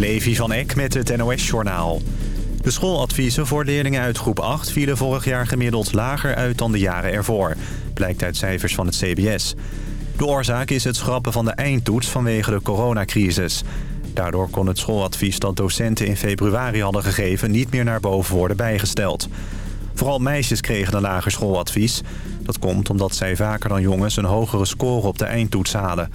Levi van Eck met het NOS-journaal. De schooladviezen voor leerlingen uit groep 8 vielen vorig jaar gemiddeld lager uit dan de jaren ervoor. Blijkt uit cijfers van het CBS. De oorzaak is het schrappen van de eindtoets vanwege de coronacrisis. Daardoor kon het schooladvies dat docenten in februari hadden gegeven... niet meer naar boven worden bijgesteld. Vooral meisjes kregen een lager schooladvies. Dat komt omdat zij vaker dan jongens een hogere score op de eindtoets halen.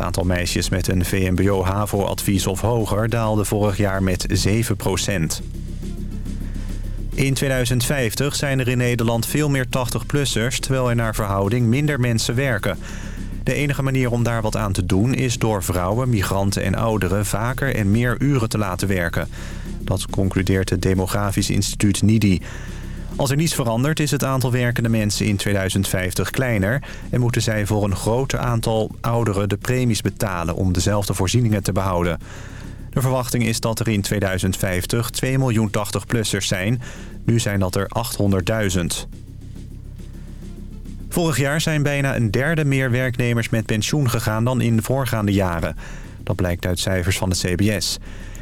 Het aantal meisjes met een VMBO-HAVO-advies of hoger daalde vorig jaar met 7% In 2050 zijn er in Nederland veel meer 80-plussers... terwijl er naar verhouding minder mensen werken. De enige manier om daar wat aan te doen is door vrouwen, migranten en ouderen... vaker en meer uren te laten werken. Dat concludeert het Demografisch Instituut NIDI... Als er niets verandert is het aantal werkende mensen in 2050 kleiner... en moeten zij voor een groter aantal ouderen de premies betalen... om dezelfde voorzieningen te behouden. De verwachting is dat er in 2050 2 miljoen 80-plussers zijn. Nu zijn dat er 800.000. Vorig jaar zijn bijna een derde meer werknemers met pensioen gegaan dan in de voorgaande jaren. Dat blijkt uit cijfers van de CBS.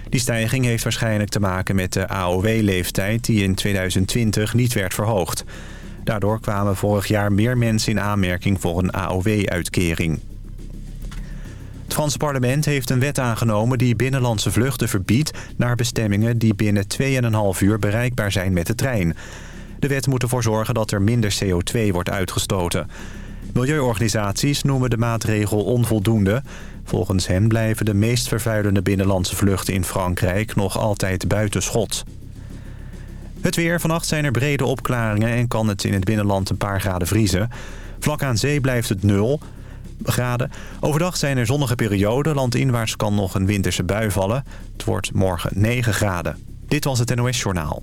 Die stijging heeft waarschijnlijk te maken met de AOW-leeftijd die in 2020 niet werd verhoogd. Daardoor kwamen vorig jaar meer mensen in aanmerking voor een AOW-uitkering. Het Franse parlement heeft een wet aangenomen die binnenlandse vluchten verbiedt... naar bestemmingen die binnen 2,5 uur bereikbaar zijn met de trein. De wet moet ervoor zorgen dat er minder CO2 wordt uitgestoten. Milieuorganisaties noemen de maatregel onvoldoende. Volgens hen blijven de meest vervuilende binnenlandse vluchten in Frankrijk nog altijd buiten schot. Het weer. Vannacht zijn er brede opklaringen en kan het in het binnenland een paar graden vriezen. Vlak aan zee blijft het 0 graden. Overdag zijn er zonnige perioden. Landinwaarts kan nog een winterse bui vallen. Het wordt morgen 9 graden. Dit was het NOS Journaal.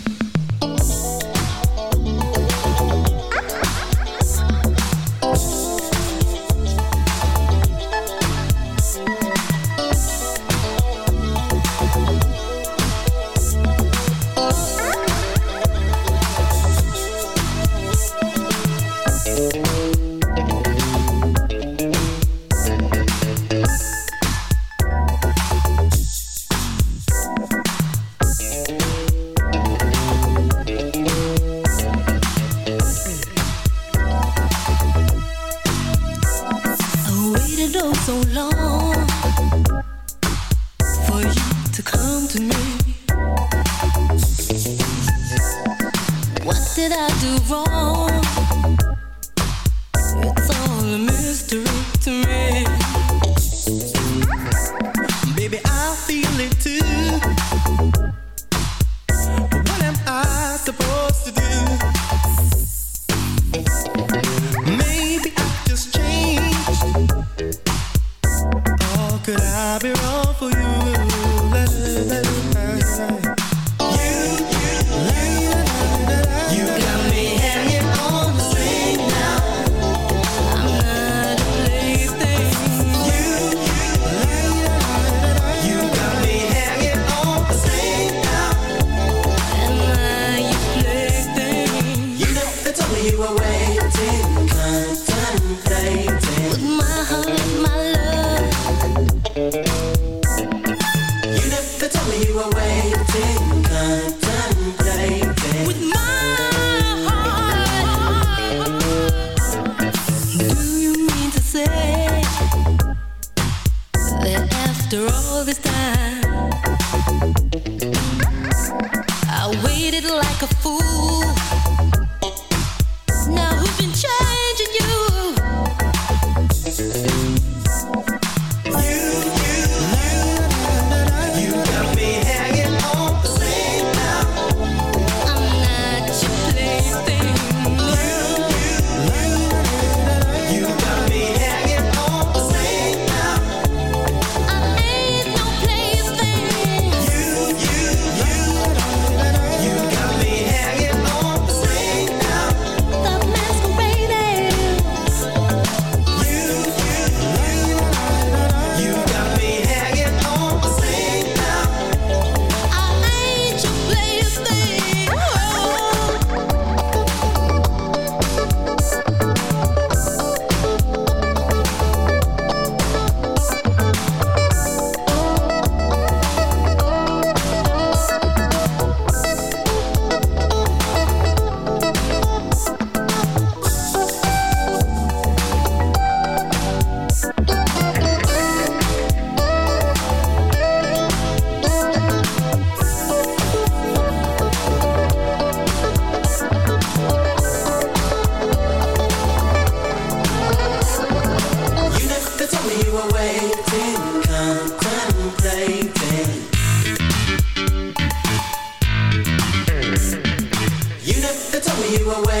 away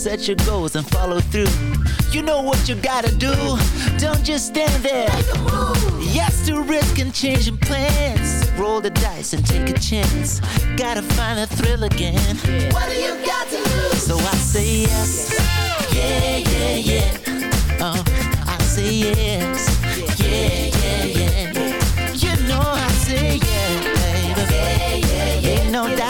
Set your goals and follow through. You know what you gotta do. Don't just stand there. Make a move. Yes to risk and changing plans. Roll the dice and take a chance. Gotta find a thrill again. What do you got to lose? So I say yes. Yeah, yeah, yeah. Oh, I say yes. Yeah, yeah, yeah. You know I say yes, baby. Yeah, yeah, yeah. Ain't no doubt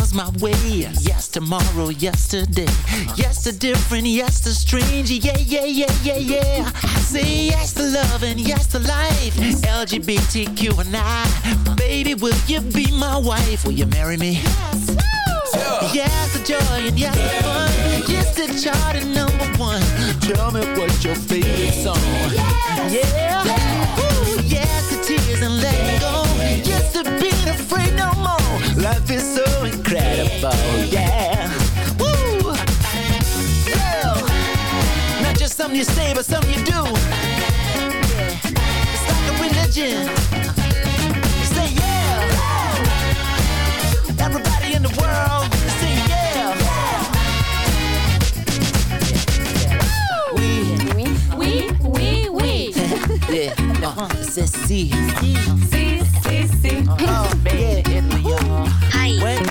Comes my way. Yes, tomorrow, yesterday. Yes to different, yes to strange. Yeah, yeah, yeah, yeah, yeah. I say yes to love and yes to life. LGBTQ and I. Baby, will you be my wife? Will you marry me? Yes Yes, to joy and yes to fun. Yes to chart and number one. Tell me what your favorite song. Yeah. Ooh, yes to tears and letting go. Yes to being afraid no more. Life is so incredible. Yeah. Woo. Yeah. Not just something you say, but something you do. It's like a religion. Say yeah. Everybody in the world, say yeah. We, Oui, oui, oui. yeah, uh, c'est si. Si, si, si. Oh, man, Italy, y'all. Hi. Wait,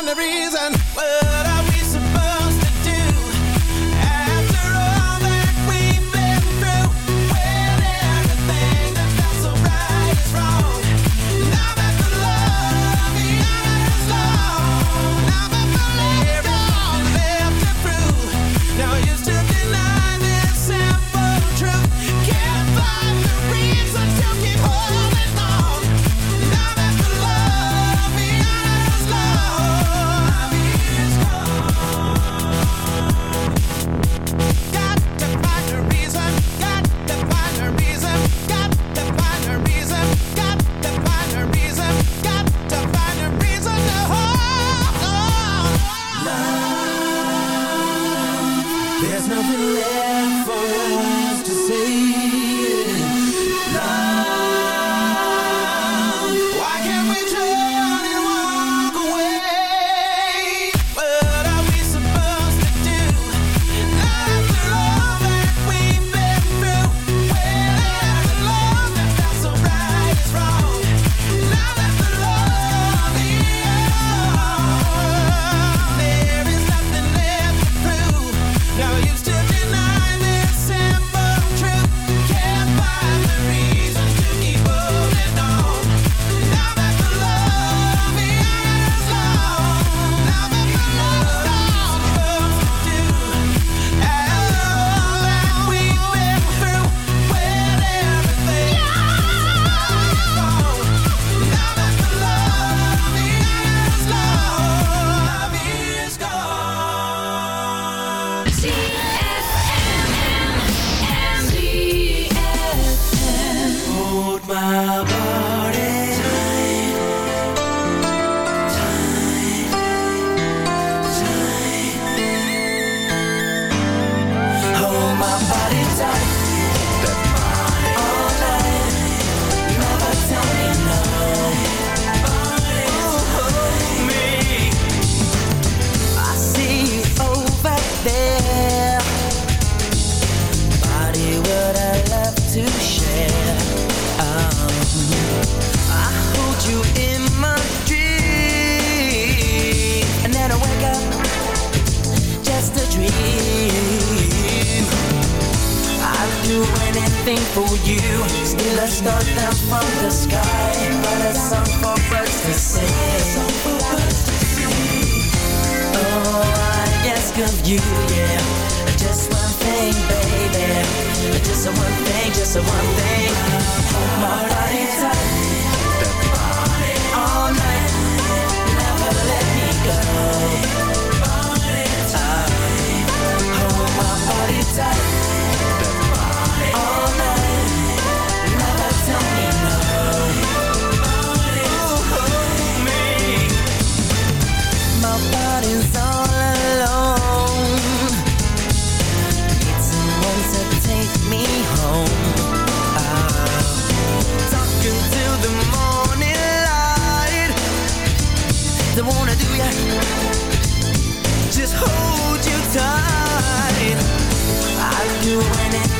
find a reason.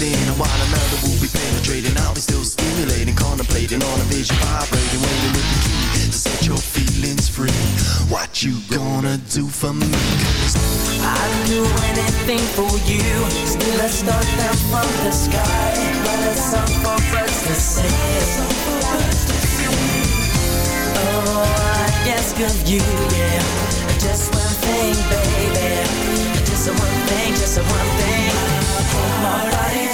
And while another will be penetrating I'll be still stimulating, contemplating on a vision Vibrating, waiting with the key To set your feelings free What you gonna do for me? Cause I'd do anything for you. Still a star down from the sky, but a song for birds to sing. Oh, I ask of you, yeah. Just one thing, baby. Just one thing, just one thing. Hold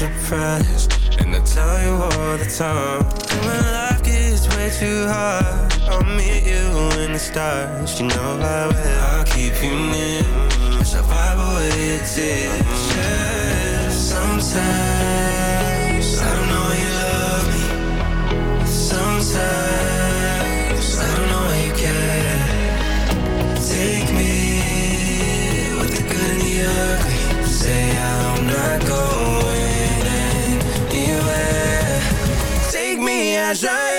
suppressed And I tell you all the time When life gets way too hard. I'll meet you in the stars You know I will. I'll keep you near Survival away it tear Sometimes I don't know you love me. Sometimes I don't know you care. Take me with the good and the ugly. Say I'm not going voyageurs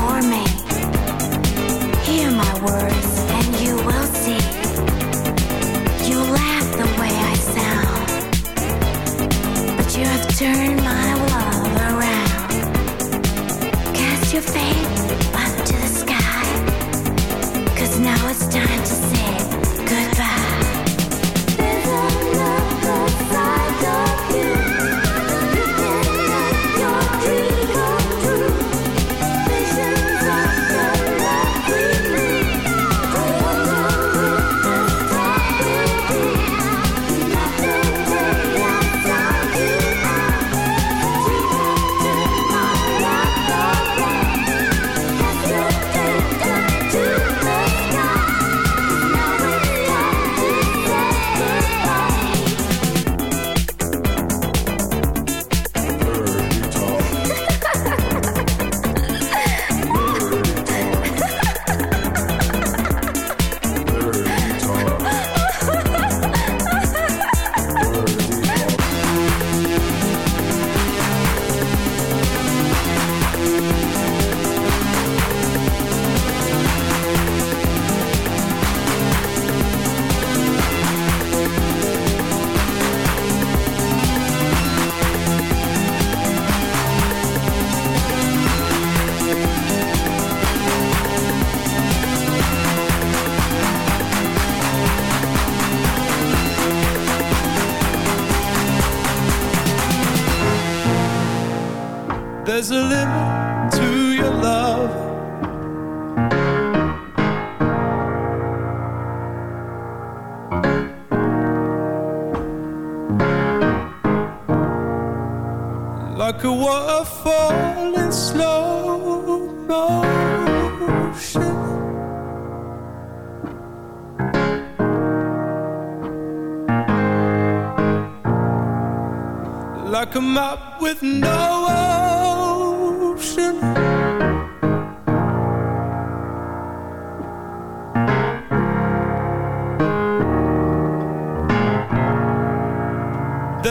for me. Hear my words and you will see. You laugh the way I sound. But you have turned my love around. Cast your face. A limit to your love. Like a waterfall in slow motion. Like a map with no ocean.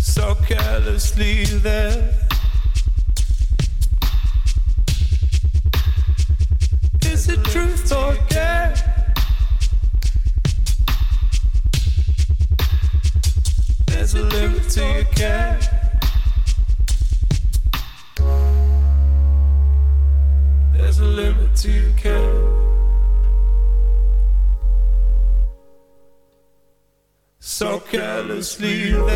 So carelessly there. Carelessly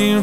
Alzati in